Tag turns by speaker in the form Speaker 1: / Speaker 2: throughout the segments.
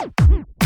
Speaker 1: Mm-hmm.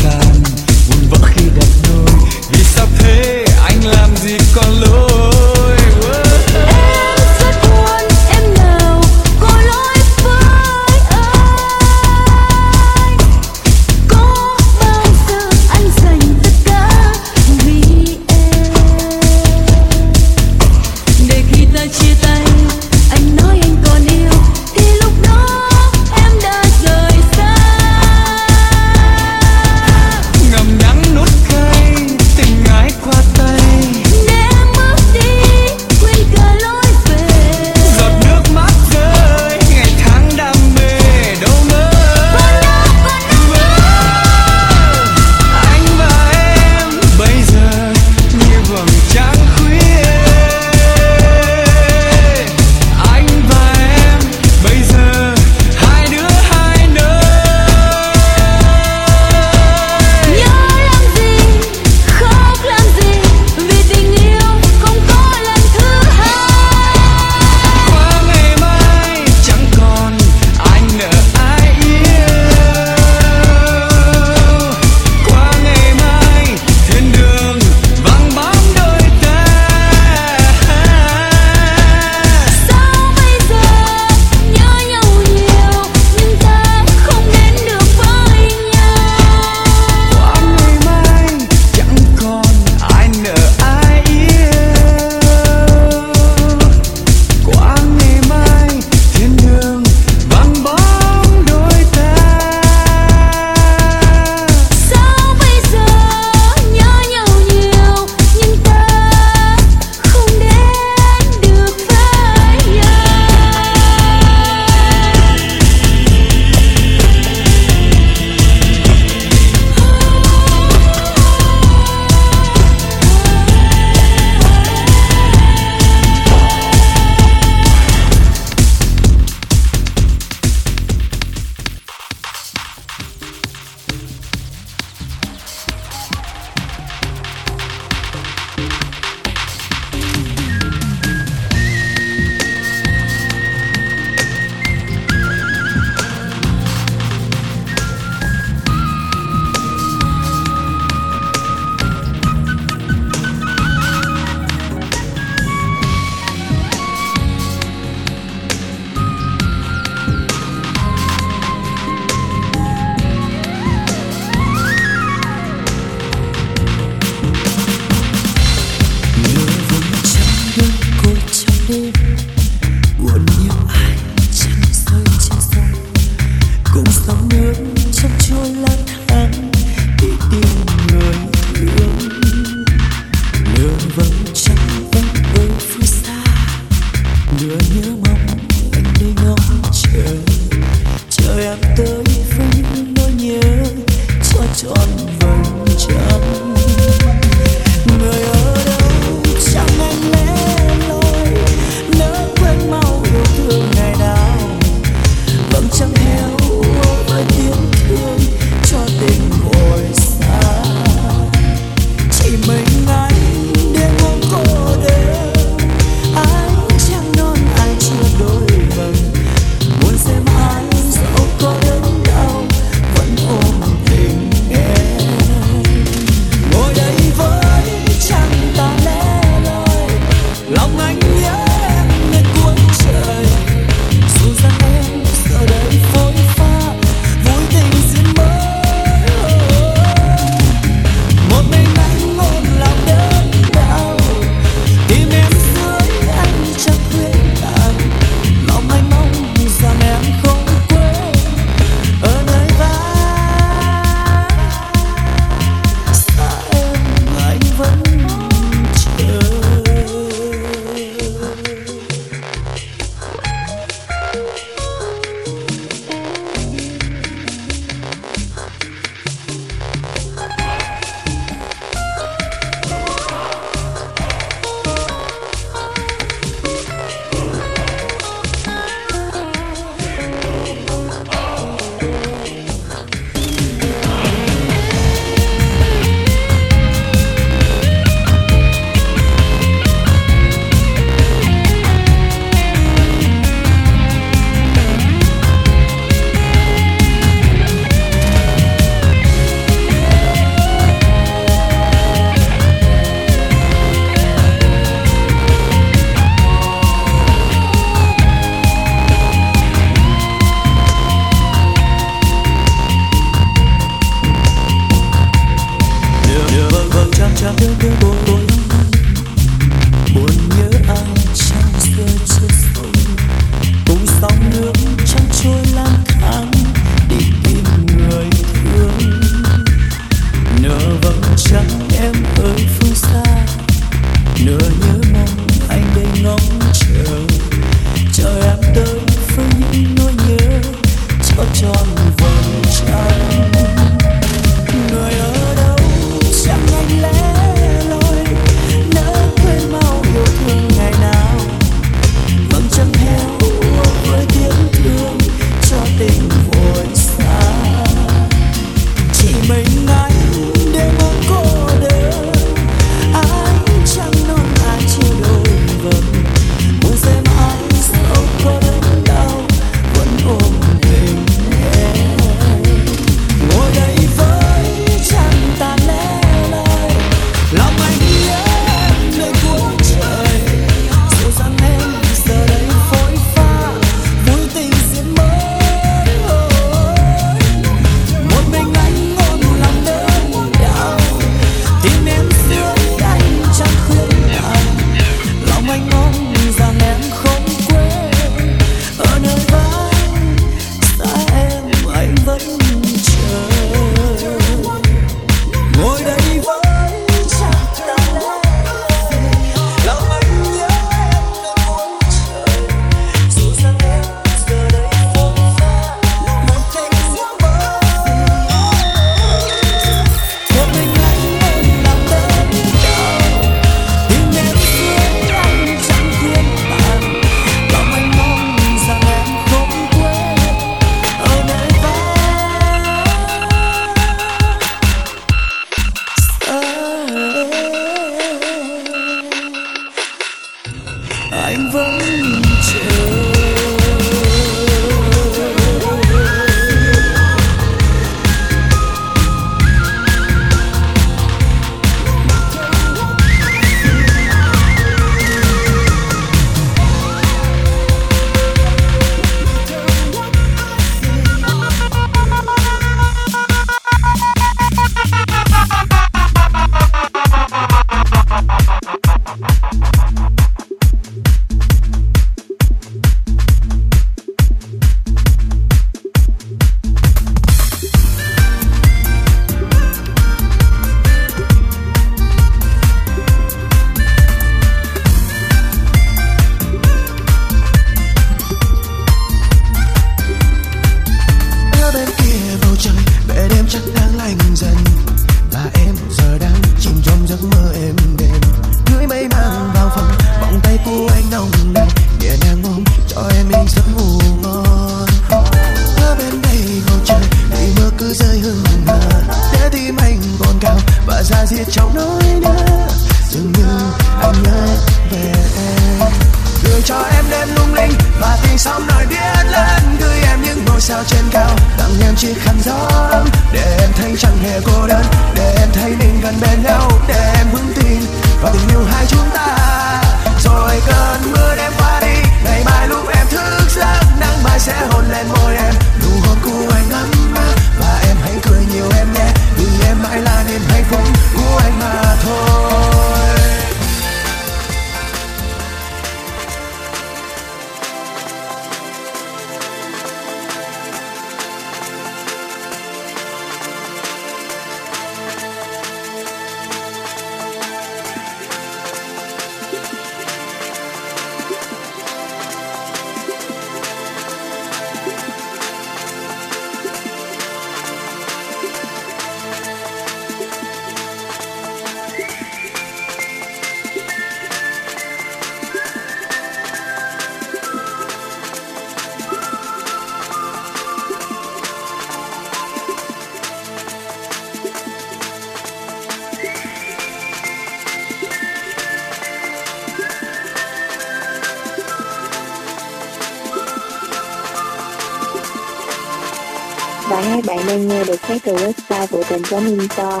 Speaker 1: Và
Speaker 2: hai bạn đang nghe được phát từ website của tình.info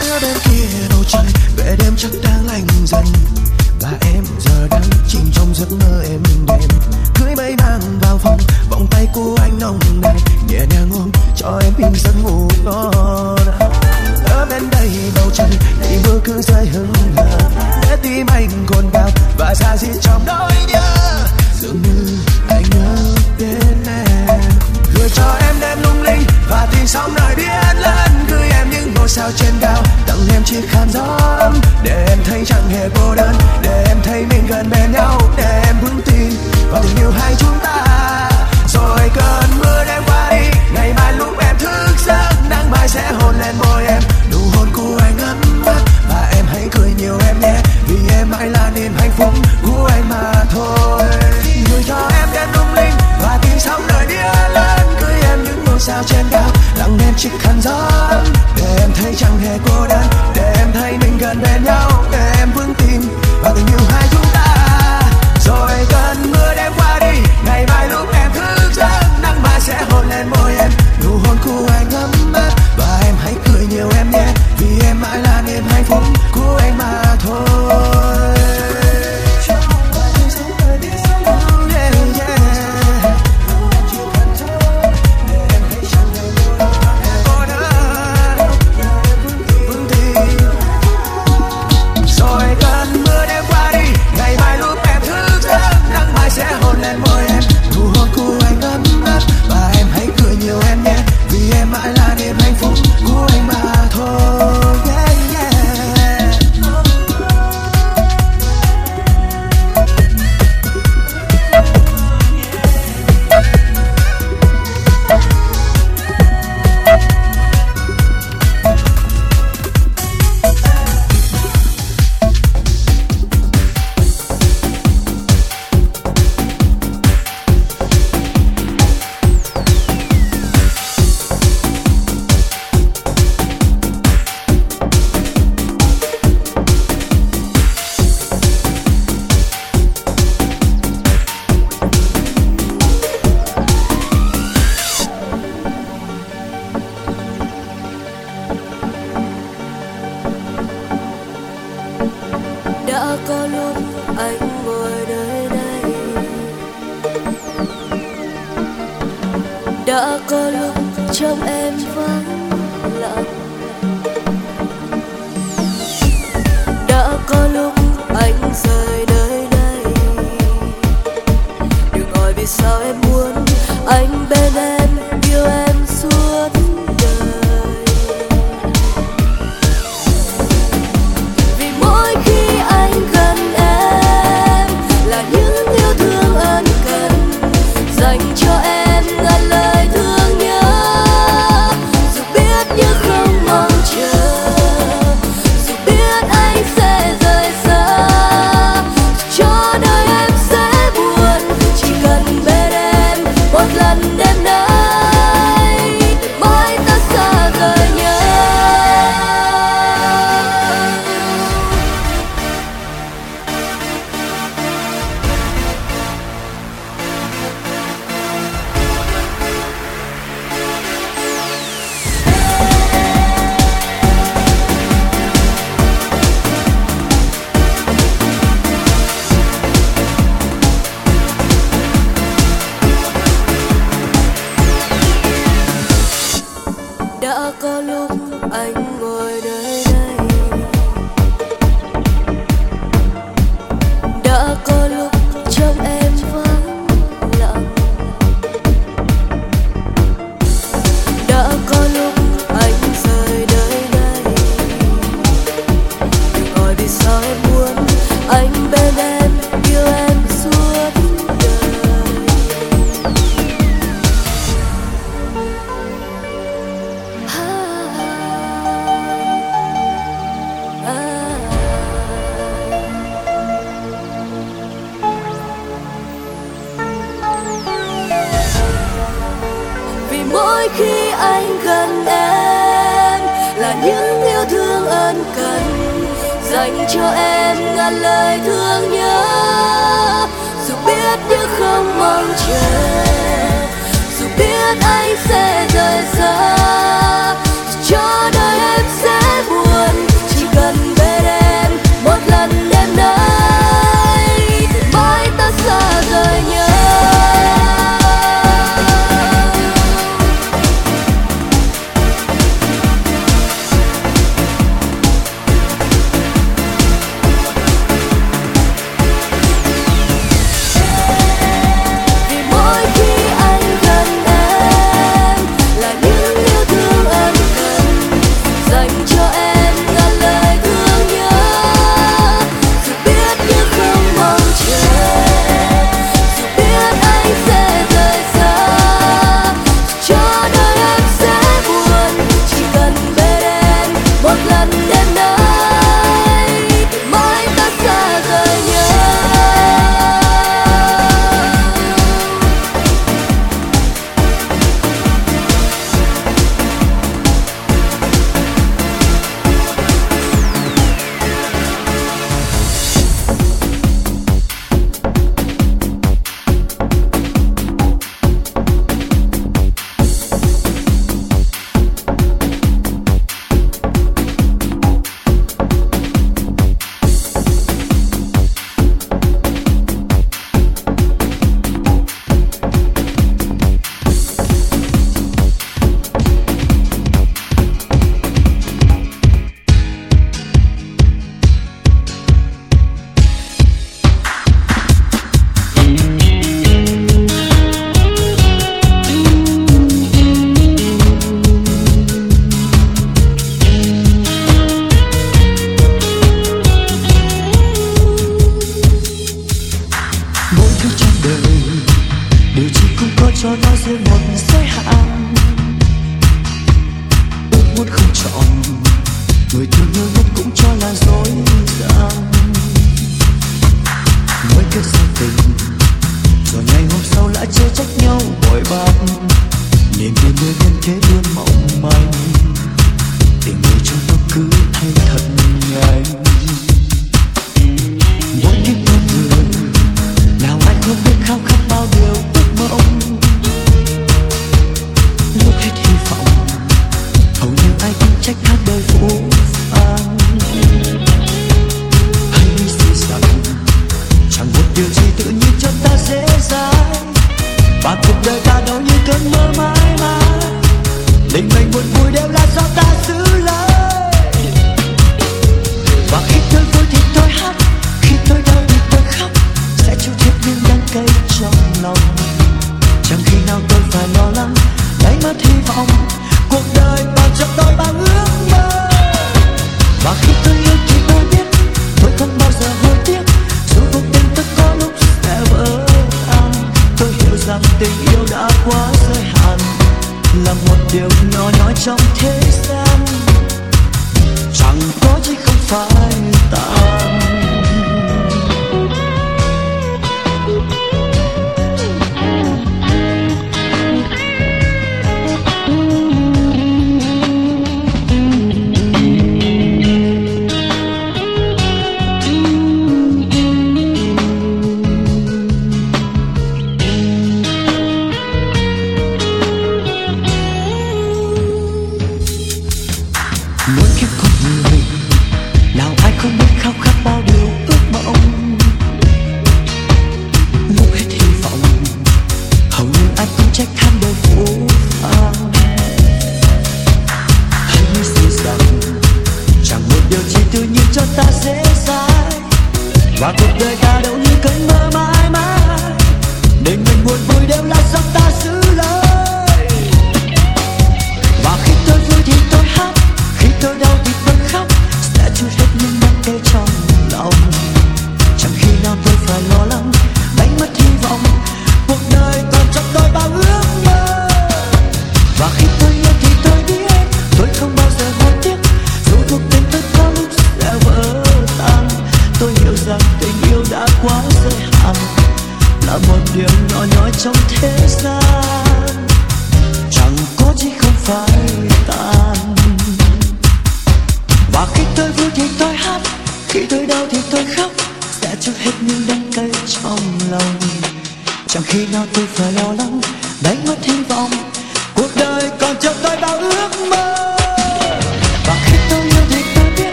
Speaker 1: ở bên kia bầu trời về đêm chắc đang lạnh dần. Và em giờ đang chìm trong giấc mơ em đêm cưới bay mang vào phòng, vòng tay của anh nồng nàn. Nhẹ nhàng ôm, cho em yên giấc ngủ ngon ở bên đây bầu trời thì mưa cứ rơi hững hờ. Để tim anh cồn cao và xa diết trong nỗi nhớ dường như anh nhớ đến em. Gửi cho em đêm lung linh và tin sóng đời biết lên gửi em những ngôi sao trên cao, tặng em chiếc khăn gió ấm để em thấy chẳng hề cô đơn, để em thấy mình gần bên nhau, để em vững tin vào tình yêu hai chúng ta. Rồi cơn mưa đêm qua đi, ngày mai lúc em thức giấc, nắng mai sẽ hôn lên môi em. Nụ hôn của anh ấm áp và em hãy cười nhiều em nhé vì em mãi là niềm hạnh phúc của anh mà thôi. Gửi cho em đêm lung linh và tin sóng đời đĩa lên cưới em những ngôi sao trên cao, lặng em chiếc khăn gió. Để em thấy chẳng hề cô đơn, để em thấy mình gần bên nhau. Để em vững tin vào tình yêu hai chúng ta. Rồi cơn mưa đêm qua đi, ngày mai lúc em thức giấc, nắng mai sẽ hôn lên môi em. Nụ hôn của anh ấm áp và em hãy cười nhiều em nhé. Vì em mãi là niềm hạnh phúc của anh mà
Speaker 3: tình yêu
Speaker 4: nhất cũng cho là dối dàng mới kết giao tình, rồi ngày hôm sau lại chê trách nhau bội bạc niềm tin đưa nhân thế luôn mỏng manh. Tình yêu trong nó cứ thay thật nhanh. Mỗi kiếp con người, nào ai không biết khao khát bao điều ước mộng trách hát đời phũ phàng hãy gì rằng chẳng một điều gì tự nhiên cho ta dễ dàng. Và cuộc đời ta đâu như cơn mơ mãi mãi. Định mệnh buồn vui
Speaker 5: đêm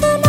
Speaker 6: sao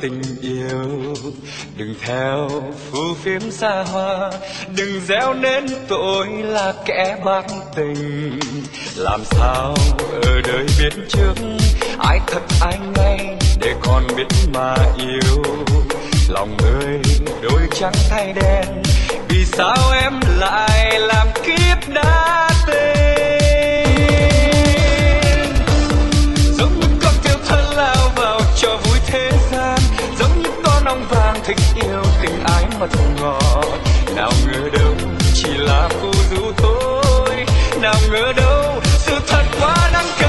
Speaker 6: tình yêu.
Speaker 7: Đừng theo phù phiếm xa hoa, đừng gieo nên tội là kẻ bạc tình. Làm sao ở đời biết trước, ai thật ai ngay để còn biết mà yêu? Lòng ơi, đôi trắng thay đen, vì sao em lại làm kiếp đã thích yêu tình ái mật ngọt nào ngờ đâu, chỉ là phù du thôi. Nào ngờ đâu, sự thật quá đắng cay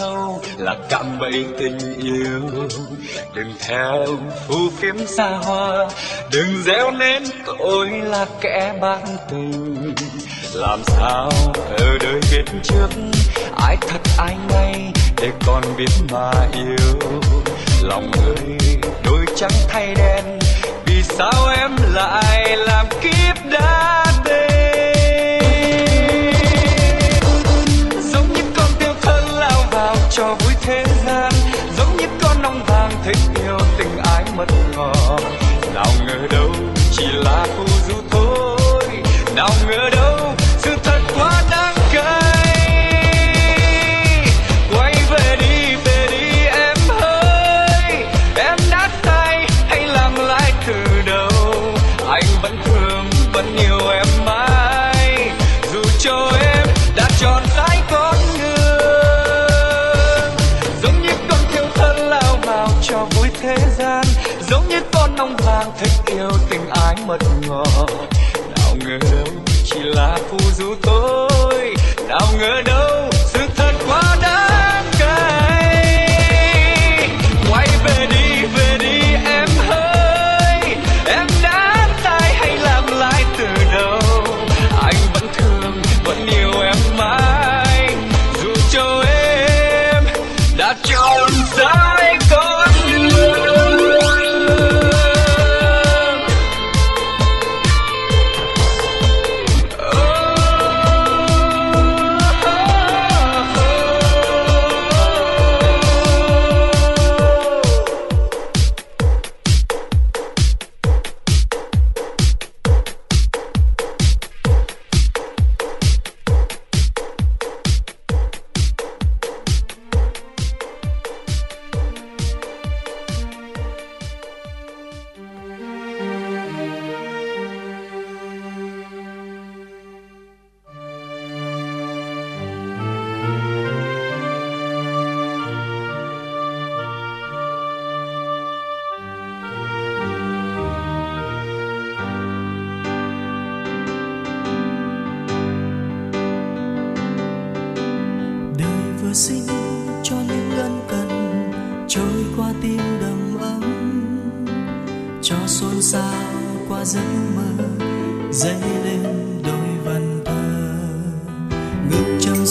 Speaker 7: sâu là cạm bẫy tình yêu. Đừng theo phù phiếm xa hoa, đừng gieo nên tôi là kẻ bán tình làm sao ở đời biết trước, ai thật ai ngay để còn biết mà yêu? Lòng người đôi trắng thay đen, vì sao em lại làm kiếp đã cho vui thế gian. Giống như con nong vàng thích yêu tình ái mật ngọt nào ngờ đâu, chỉ là phù du thôi. Nào ngờ đâu, sự thật quá đáng cay quay về đi về đi em ơi. Em đã sai hay làm lại từ đầu. Anh vẫn thương mật ngọt nào ngờ đâu chỉ là phù du tôi. Nào ngờ đâu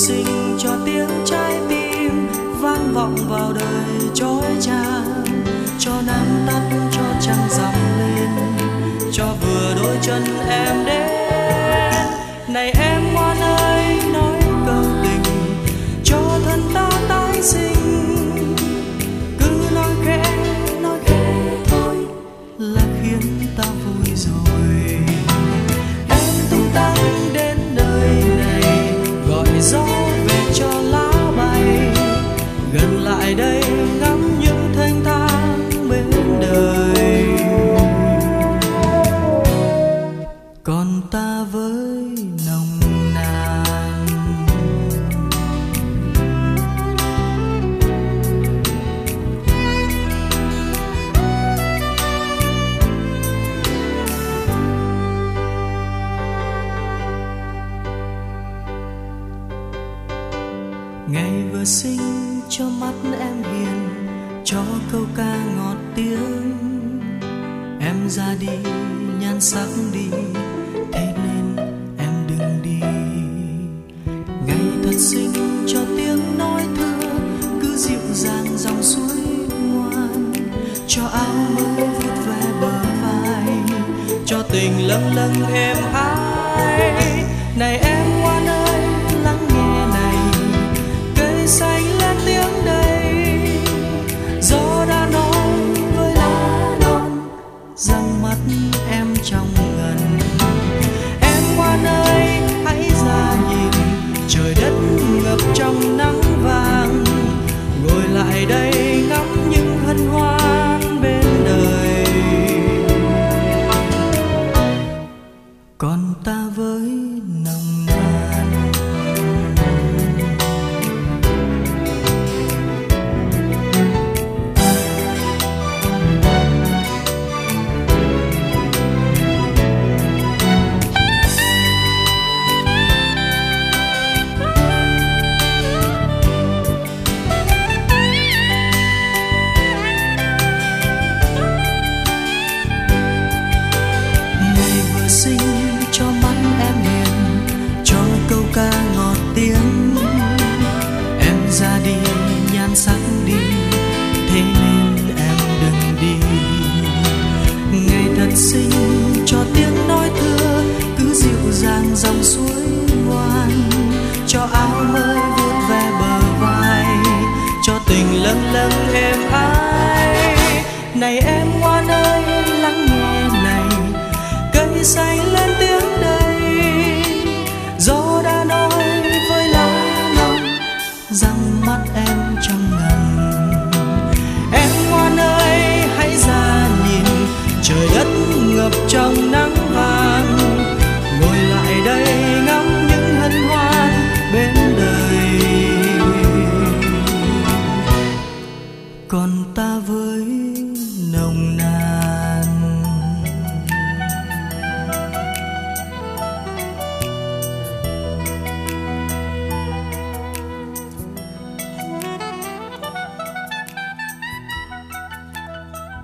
Speaker 5: sinh cho tiếng trái tim vang vọng vào đời chói chang. Cho nắng tắt, cho trăng rằm lên, cho vừa đôi chân em đến.